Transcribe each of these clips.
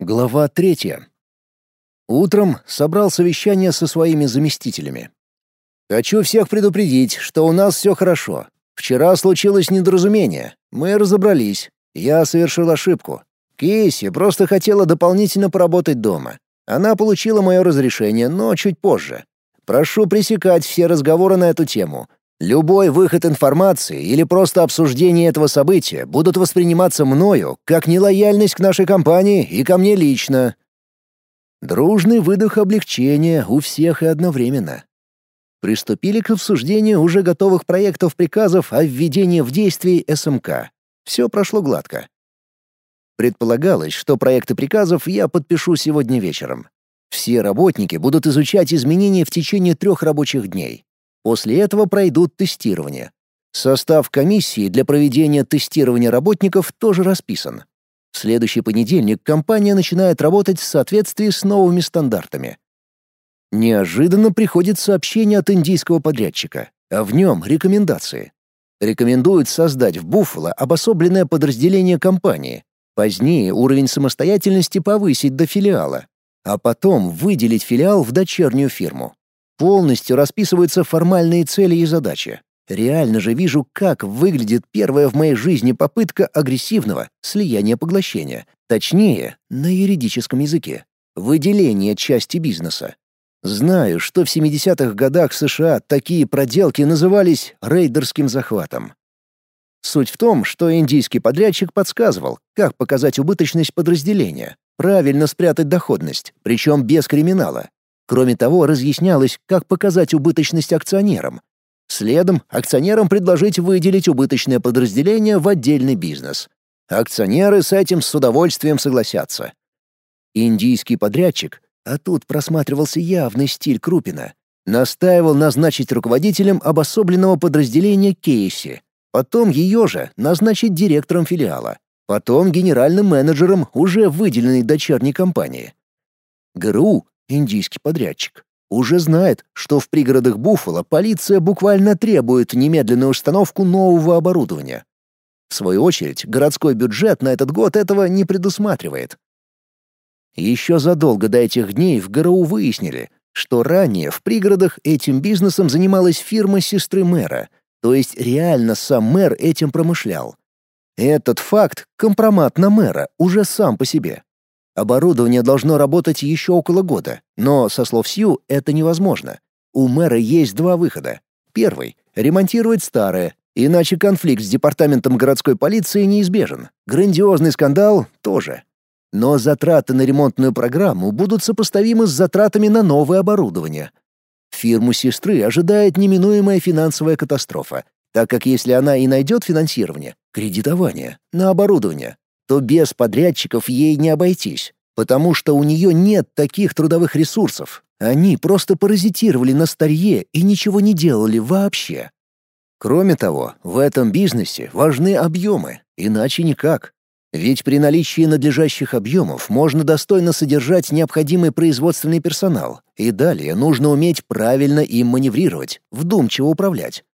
Глава третья. Утром собрал совещание со своими заместителями. Хочу всех предупредить, что у нас все хорошо. Вчера случилось недоразумение. Мы разобрались. Я совершил ошибку. Кейси просто хотела дополнительно поработать дома. Она получила мое разрешение, но чуть позже. Прошу пресекать все разговоры на эту тему. Любой выход информации или просто обсуждение этого события будут восприниматься мною как нелояльность к нашей компании и ко мне лично. Дружный выдох облегчения у всех и одновременно. Приступили к обсуждению уже готовых проектов приказов о введении в действие СМК. Все прошло гладко. Предполагалось, что проекты приказов я подпишу сегодня вечером. Все работники будут изучать изменения в течение трех рабочих дней. После этого пройдут тестирование. Состав комиссии для проведения тестирования работников тоже расписан. В следующий понедельник компания начинает работать в соответствии с новыми стандартами. Неожиданно приходит сообщение от индийского подрядчика, а в нем рекомендации. Рекомендуют создать в Буффало обособленное подразделение компании. Позднее уровень самостоятельности повысить до филиала, а потом выделить филиал в дочернюю фирму. Полностью расписываются формальные цели и задачи. Реально же вижу, как выглядит первая в моей жизни попытка агрессивного слияния-поглощения, точнее, на юридическом языке, выделение части бизнеса. Знаю, что в 70-х годах США такие проделки назывались рейдерским захватом. Суть в том, что индийский подрядчик подсказывал, как показать убыточность подразделения, правильно спрятать доходность, причем без криминала, Кроме того, разъяснялось, как показать убыточность акционерам. Следом акционерам предложить выделить убыточное подразделение в отдельный бизнес. Акционеры с этим с удовольствием согласятся. Индийский подрядчик, а тут просматривался явный стиль Крупина, настаивал назначить руководителем обособленного подразделения Кейси, потом ее же назначить директором филиала, потом генеральным менеджером уже выделенной дочерней компании. ГРУ индийский подрядчик, уже знает, что в пригородах Буффало полиция буквально требует немедленную установку нового оборудования. В свою очередь, городской бюджет на этот год этого не предусматривает. Еще задолго до этих дней в ГРУ выяснили, что ранее в пригородах этим бизнесом занималась фирма сестры мэра, то есть реально сам мэр этим промышлял. Этот факт — компромат на мэра уже сам по себе. Оборудование должно работать еще около года, но, со слов Сью, это невозможно. У мэра есть два выхода. Первый — ремонтировать старое, иначе конфликт с департаментом городской полиции неизбежен. Грандиозный скандал тоже. Но затраты на ремонтную программу будут сопоставимы с затратами на новое оборудование. Фирму сестры ожидает неминуемая финансовая катастрофа, так как если она и найдет финансирование, кредитование, на оборудование, то без подрядчиков ей не обойтись, потому что у нее нет таких трудовых ресурсов. Они просто паразитировали на старье и ничего не делали вообще. Кроме того, в этом бизнесе важны объемы, иначе никак. Ведь при наличии надлежащих объемов можно достойно содержать необходимый производственный персонал, и далее нужно уметь правильно им маневрировать, вдумчиво управлять.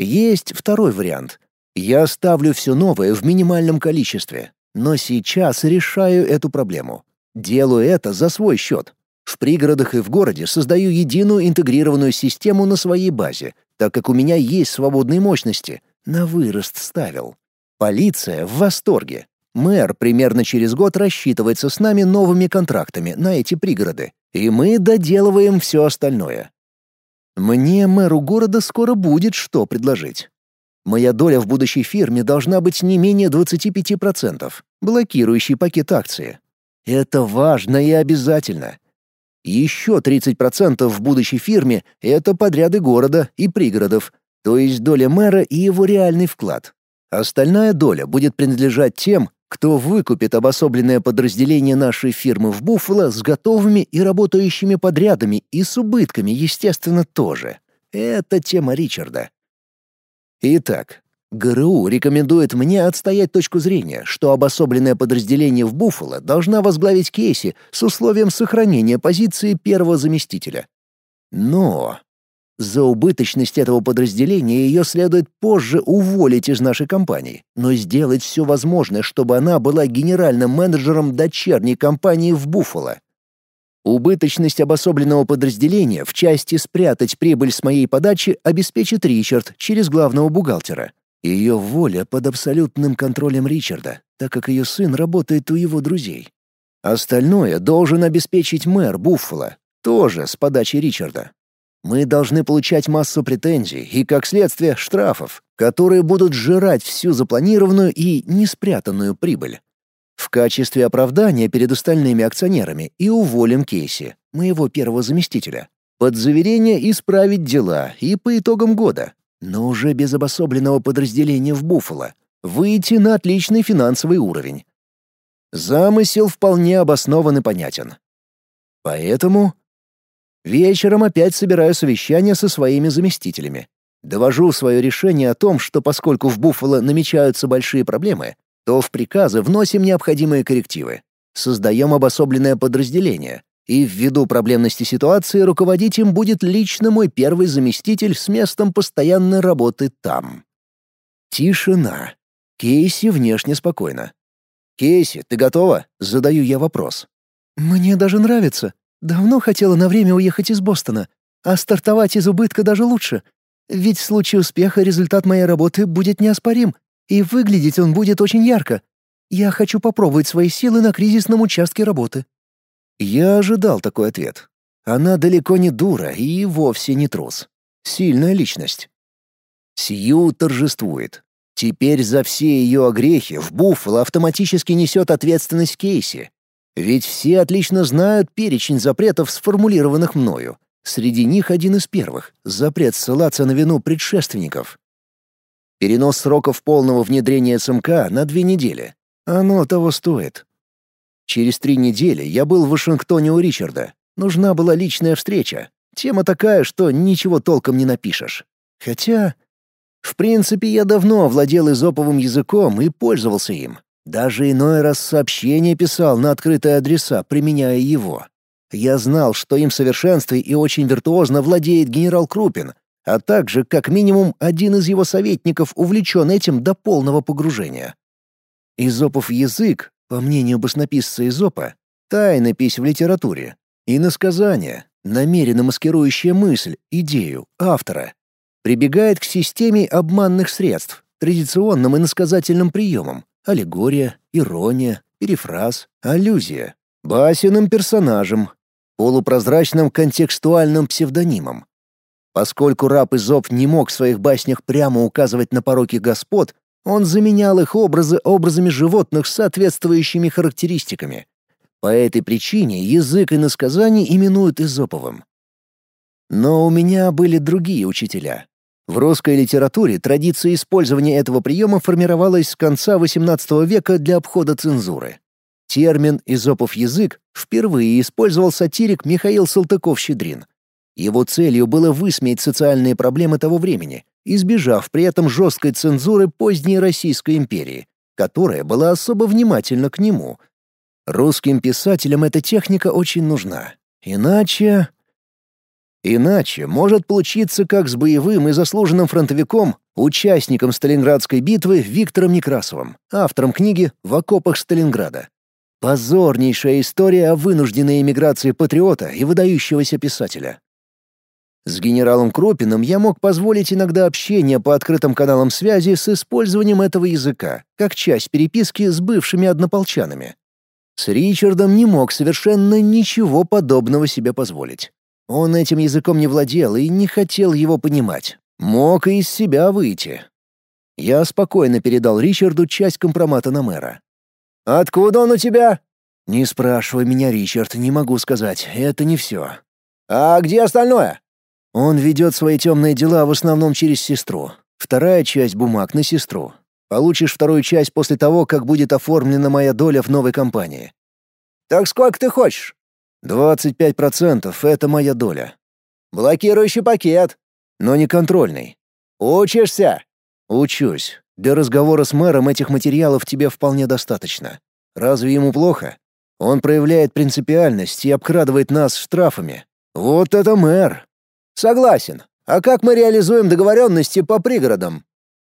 Есть второй вариант я ставлю все новое в минимальном количестве, но сейчас решаю эту проблему. Делаю это за свой счет. В пригородах и в городе создаю единую интегрированную систему на своей базе, так как у меня есть свободные мощности. На вырост ставил. Полиция в восторге. Мэр примерно через год рассчитывается с нами новыми контрактами на эти пригороды, и мы доделываем все остальное. Мне, мэру города, скоро будет что предложить. Моя доля в будущей фирме должна быть не менее 25%, блокирующий пакет акции. Это важно и обязательно. Еще 30% в будущей фирме — это подряды города и пригородов, то есть доля мэра и его реальный вклад. Остальная доля будет принадлежать тем, кто выкупит обособленное подразделение нашей фирмы в Буффало с готовыми и работающими подрядами и с убытками, естественно, тоже. Это тема Ричарда. Итак, ГРУ рекомендует мне отстоять точку зрения, что обособленное подразделение в Буффало должна возглавить Кейси с условием сохранения позиции первого заместителя. Но За убыточность этого подразделения ее следует позже уволить из нашей компании, но сделать все возможное, чтобы она была генеральным менеджером дочерней компании в Буффало. Убыточность обособленного подразделения в части спрятать прибыль с моей подачи обеспечит Ричард через главного бухгалтера. Ее воля под абсолютным контролем Ричарда, так как ее сын работает у его друзей. Остальное должен обеспечить мэр Буффало, тоже с подачи Ричарда. Мы должны получать массу претензий и, как следствие, штрафов, которые будут сжирать всю запланированную и неспрятанную прибыль. В качестве оправдания перед остальными акционерами и уволим Кейси, моего первого заместителя, под заверение исправить дела и по итогам года, но уже без обособленного подразделения в Буффало, выйти на отличный финансовый уровень. Замысел вполне обоснован и понятен. Поэтому вечером опять собираю совещание со своими заместителями. Довожу свое решение о том, что поскольку в Буффало намечаются большие проблемы, то в приказы вносим необходимые коррективы. Создаем обособленное подразделение, и ввиду проблемности ситуации руководить им будет лично мой первый заместитель с местом постоянной работы там. Тишина. Кейси внешне спокойно. «Кейси, ты готова?» — задаю я вопрос. «Мне даже нравится. Давно хотела на время уехать из Бостона, а стартовать из убытка даже лучше. Ведь в случае успеха результат моей работы будет неоспорим, и выглядеть он будет очень ярко. Я хочу попробовать свои силы на кризисном участке работы». Я ожидал такой ответ. Она далеко не дура и вовсе не трус. Сильная личность. Сью торжествует. Теперь за все ее огрехи в Буффало автоматически несет ответственность Кейси. Ведь все отлично знают перечень запретов, сформулированных мною. Среди них один из первых — запрет ссылаться на вину предшественников. Перенос сроков полного внедрения СМК на две недели. Оно того стоит. Через три недели я был в Вашингтоне у Ричарда. Нужна была личная встреча. Тема такая, что ничего толком не напишешь. Хотя... В принципе, я давно овладел изоповым языком и пользовался им. Даже иной раз сообщения писал на открытые адреса, применяя его. Я знал, что им в совершенстве и очень виртуозно владеет генерал Крупин, а также, как минимум, один из его советников увлечен этим до полного погружения. Изопов язык, по мнению баснописца Изопа, тайнопись в литературе, и насказание, намеренно маскирующая мысль, идею, автора, прибегает к системе обманных средств, традиционным и насказательным приемам, аллегория, ирония, перефраз, аллюзия, басенным персонажем, полупрозрачным контекстуальным псевдонимом, Поскольку раб Изоп не мог в своих баснях прямо указывать на пороки господ, он заменял их образы образами животных с соответствующими характеристиками. По этой причине язык иносказаний именуют Изоповым. Но у меня были другие учителя. В русской литературе традиция использования этого приема формировалась с конца XVIII века для обхода цензуры. Термин «изопов язык» впервые использовал сатирик Михаил Салтыков-Щедрин — его целью было высмеять социальные проблемы того времени, избежав при этом жесткой цензуры поздней Российской империи, которая была особо внимательна к нему. Русским писателям эта техника очень нужна. Иначе... Иначе может получиться как с боевым и заслуженным фронтовиком, участником Сталинградской битвы Виктором Некрасовым, автором книги «В окопах Сталинграда». Позорнейшая история о вынужденной эмиграции патриота и выдающегося писателя. С генералом Кропиным я мог позволить иногда общение по открытым каналам связи с использованием этого языка, как часть переписки с бывшими однополчанами. С Ричардом не мог совершенно ничего подобного себе позволить. Он этим языком не владел и не хотел его понимать. Мог и из себя выйти. Я спокойно передал Ричарду часть компромата на мэра. «Откуда он у тебя?» «Не спрашивай меня, Ричард, не могу сказать, это не все». «А где остальное?» Он ведет свои темные дела в основном через сестру. Вторая часть бумаг на сестру. Получишь вторую часть после того, как будет оформлена моя доля в новой компании. Так сколько ты хочешь? Двадцать пять процентов — это моя доля. Блокирующий пакет. Но не контрольный. Учишься? Учусь. Для разговора с мэром этих материалов тебе вполне достаточно. Разве ему плохо? Он проявляет принципиальность и обкрадывает нас штрафами. Вот это мэр! Согласен. А как мы реализуем договоренности по пригородам?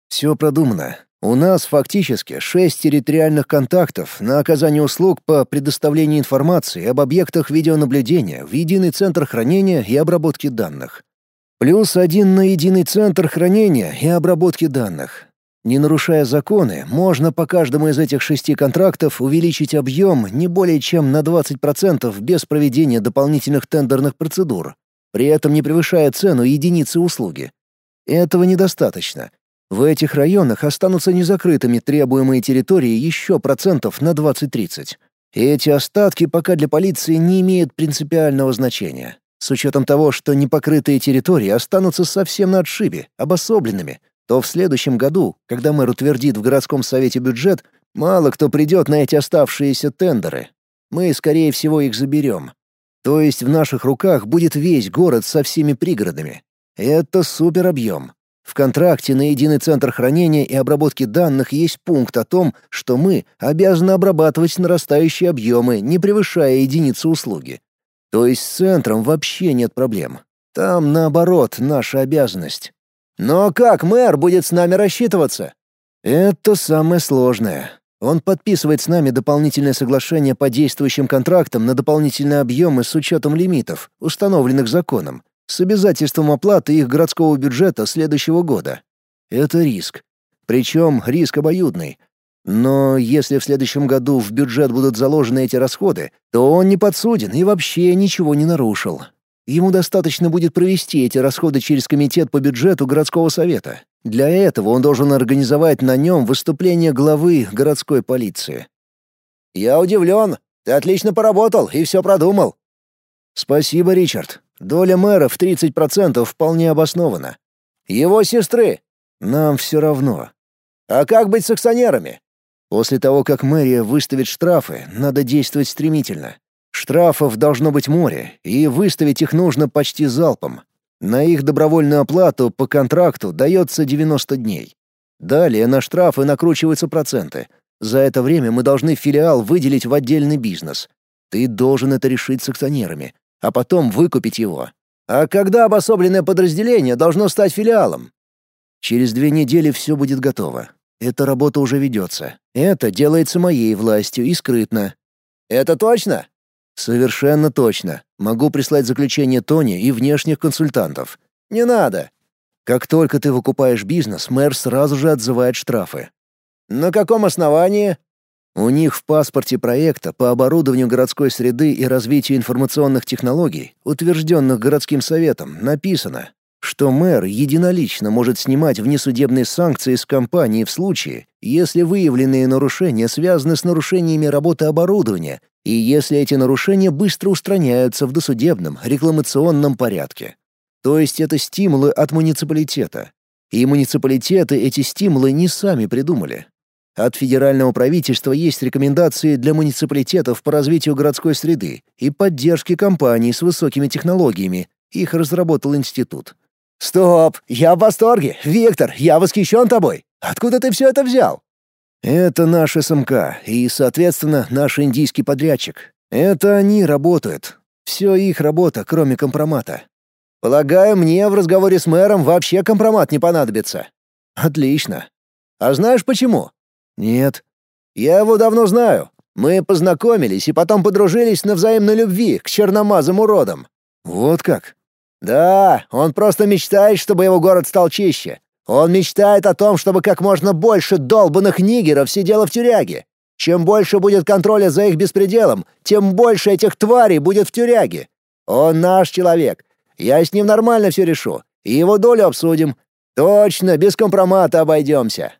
Все продумано. У нас фактически шесть территориальных контактов на оказание услуг по предоставлению информации об объектах видеонаблюдения в единый центр хранения и обработки данных. Плюс один на единый центр хранения и обработки данных. Не нарушая законы, можно по каждому из этих шести контрактов увеличить объем не более чем на 20% без проведения дополнительных тендерных процедур, при этом не превышая цену единицы услуги. Этого недостаточно. В этих районах останутся незакрытыми требуемые территории еще процентов на 20-30. Эти остатки пока для полиции не имеют принципиального значения. С учетом того, что непокрытые территории останутся совсем на отшибе, обособленными, то в следующем году, когда мэр утвердит в городском совете бюджет, мало кто придет на эти оставшиеся тендеры. Мы, скорее всего, их заберем. То есть в наших руках будет весь город со всеми пригородами. Это суперобъем. В контракте на единый центр хранения и обработки данных есть пункт о том, что мы обязаны обрабатывать нарастающие объемы, не превышая единицы услуги. То есть с центром вообще нет проблем. Там, наоборот, наша обязанность. Но как мэр будет с нами рассчитываться? Это самое сложное. Он подписывает с нами дополнительное соглашение по действующим контрактам на дополнительные объемы с учетом лимитов, установленных законом, с обязательством оплаты их городского бюджета следующего года. Это риск. Причем риск обоюдный. Но если в следующем году в бюджет будут заложены эти расходы, то он не подсуден и вообще ничего не нарушил. Ему достаточно будет провести эти расходы через комитет по бюджету городского совета. Для этого он должен организовать на нем выступление главы городской полиции. «Я удивлен. Ты отлично поработал и все продумал». «Спасибо, Ричард. Доля мэра в 30% вполне обоснована. Его сестры. Нам все равно. А как быть с акционерами? После того, как мэрия выставит штрафы, надо действовать стремительно. Штрафов должно быть море, и выставить их нужно почти залпом. На их добровольную оплату по контракту дается 90 дней. Далее на штрафы накручиваются проценты. За это время мы должны филиал выделить в отдельный бизнес. Ты должен это решить с акционерами, а потом выкупить его. А когда обособленное подразделение должно стать филиалом? Через две недели все будет готово. Эта работа уже ведется. Это делается моей властью и скрытно. Это точно? Совершенно точно. Могу прислать заключение Тони и внешних консультантов. Не надо. Как только ты выкупаешь бизнес, мэр сразу же отзывает штрафы. На каком основании? У них в паспорте проекта по оборудованию городской среды и развитию информационных технологий, утвержденных городским советом, написано, что мэр единолично может снимать внесудебные санкции с компании в случае, если выявленные нарушения связаны с нарушениями работы оборудования и если эти нарушения быстро устраняются в досудебном рекламационном порядке. То есть это стимулы от муниципалитета. И муниципалитеты эти стимулы не сами придумали. От федерального правительства есть рекомендации для муниципалитетов по развитию городской среды и поддержке компаний с высокими технологиями. Их разработал институт. «Стоп! Я в восторге! Виктор, я восхищен тобой! Откуда ты все это взял?» «Это наш СМК и, соответственно, наш индийский подрядчик. Это они работают. Все их работа, кроме компромата». «Полагаю, мне в разговоре с мэром вообще компромат не понадобится». «Отлично. А знаешь почему?» «Нет». «Я его давно знаю. Мы познакомились и потом подружились на взаимной любви к черномазым уродам». «Вот как?» Да, он просто мечтает, чтобы его город стал чище. Он мечтает о том, чтобы как можно больше долбанных нигеров сидело в тюряге. Чем больше будет контроля за их беспределом, тем больше этих тварей будет в тюряге. Он наш человек. Я с ним нормально все решу. И его долю обсудим. Точно, без компромата обойдемся.